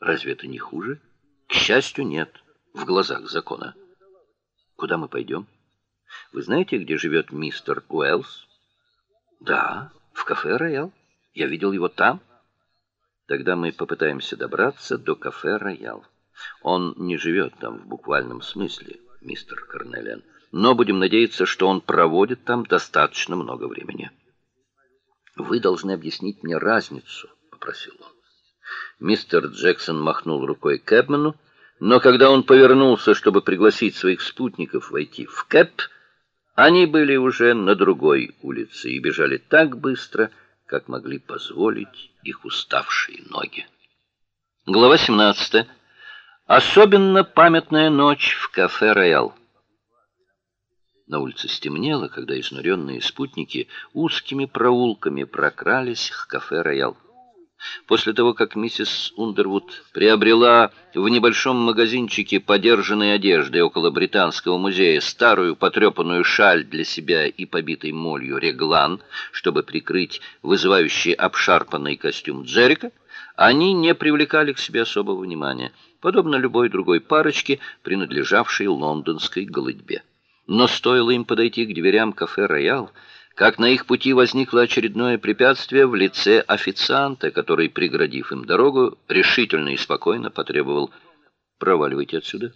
Разве это не хуже? К счастью, нет, в глазах закона. Куда мы пойдем? Вы знаете, где живет мистер Уэллс? Да, в кафе Роял. Я видел его там. Тогда мы попытаемся добраться до кафе Роял. Он не живет там в буквальном смысле, мистер Карнелиан, но будем надеяться, что он проводит там достаточно много времени. Вы должны объяснить мне разницу, попросил он. Мистер Джексон махнул рукой Кэбмену, но когда он повернулся, чтобы пригласить своих спутников войти в Кэб, они были уже на другой улице и бежали так быстро, как могли позволить их уставшие ноги. Глава 17. Особенно памятная ночь в кафе Роял. На улице стемнело, когда изнуренные спутники узкими проулками прокрались к кафе Роял. После того, как миссис Ундервуд приобрела в небольшом магазинчике подержанной одежды около британского музея старую потрепанную шаль для себя и побитый молью реглан, чтобы прикрыть вызывающий обшарпанный костюм Джерика, они не привлекали к себе особого внимания, подобно любой другой парочке, принадлежавшей лондонской голытьбе. Но стоило им подойти к дверям кафе «Роял», как на их пути возникло очередное препятствие в лице официанта, который, преградив им дорогу, решительно и спокойно потребовал «Проваливайте отсюда».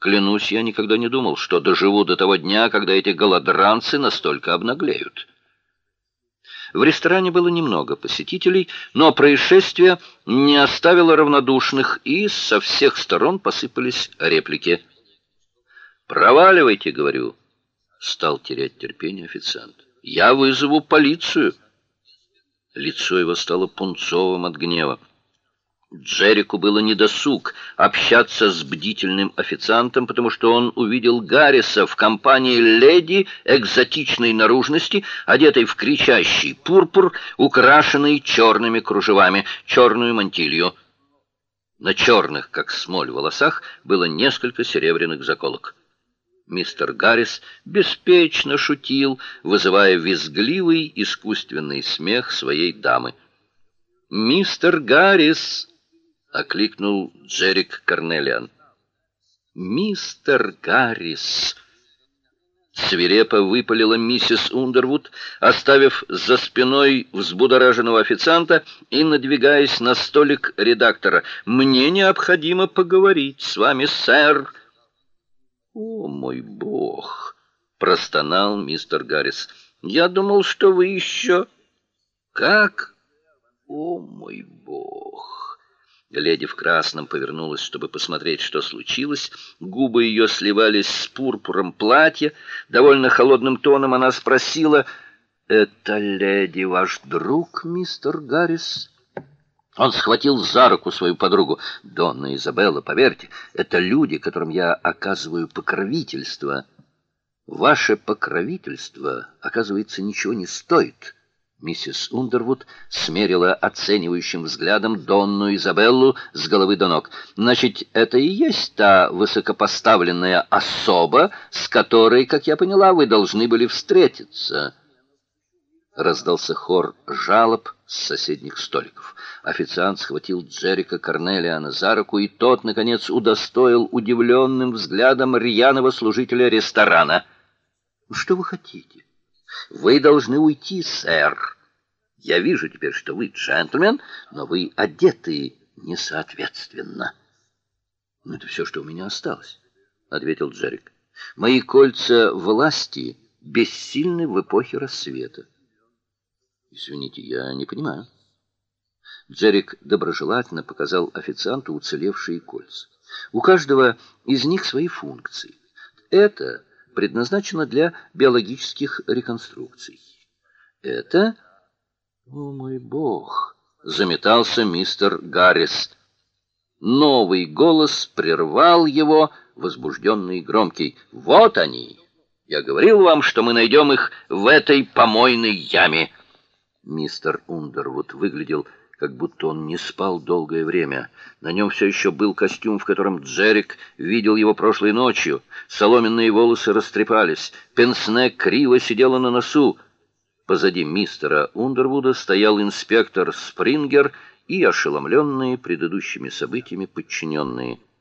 Клянусь, я никогда не думал, что доживу до того дня, когда эти голодранцы настолько обнаглеют. В ресторане было немного посетителей, но происшествие не оставило равнодушных, и со всех сторон посыпались реплики. «Проваливайте», — говорю, — стал терять терпение официант. Я вызову полицию. Лицо его стало пунцовым от гнева. Джеррику было недосуг общаться с бдительным официантом, потому что он увидел Гарриса в компании леди экзотичной наружности, одетой в кричащий пурпур, украшенный черными кружевами, черную мантилью. На черных, как смоль, волосах было несколько серебряных заколок. Мистер Гаррис беспечно шутил, вызывая визгливый искусственный смех своей дамы. «Мистер Гаррис!» — окликнул Джерик Карнелиан. «Мистер Гаррис!» Свирепо выпалила миссис Ундервуд, оставив за спиной взбудораженного официанта и надвигаясь на столик редактора. «Мне необходимо поговорить с вами, сэр!» «О, мой бог!» — простонал мистер Гаррис. «Я думал, что вы еще...» «Как? О, мой бог!» Леди в красном повернулась, чтобы посмотреть, что случилось. Губы ее сливались с пурпуром платья. Довольно холодным тоном она спросила, «Это леди ваш друг, мистер Гаррис?» Он схватил за руку свою подругу. «Донна Изабелла, поверьте, это люди, которым я оказываю покровительство. Ваше покровительство, оказывается, ничего не стоит». Миссис Ундервуд смерила оценивающим взглядом Донну Изабеллу с головы до ног. «Значит, это и есть та высокопоставленная особа, с которой, как я поняла, вы должны были встретиться». Раздался хор жалоб с соседних столиков. Официант схватил Джерика Корнелиана за руку, и тот, наконец, удостоил удивленным взглядом рьяного служителя ресторана. «Что вы хотите? Вы должны уйти, сэр. Я вижу теперь, что вы джентльмен, но вы одеты несоответственно». «Ну, это все, что у меня осталось», — ответил Джерик. «Мои кольца власти бессильны в эпохе рассвета. Извините, я не понимаю. Джерик доброжелательно показал официанту уцелевшие кольца. У каждого из них свои функции. Это предназначено для биологических реконструкций. Это О мой бог, заметался мистер Гаррис. Новый голос прервал его, возбужденный и громкий. Вот они. Я говорил вам, что мы найдем их в этой помойной яме. Мистер Ундервуд выглядел, как будто он не спал долгое время. На нем все еще был костюм, в котором Джерик видел его прошлой ночью. Соломенные волосы растрепались, пенсне криво сидела на носу. Позади мистера Ундервуда стоял инспектор Спрингер и ошеломленные предыдущими событиями подчиненные –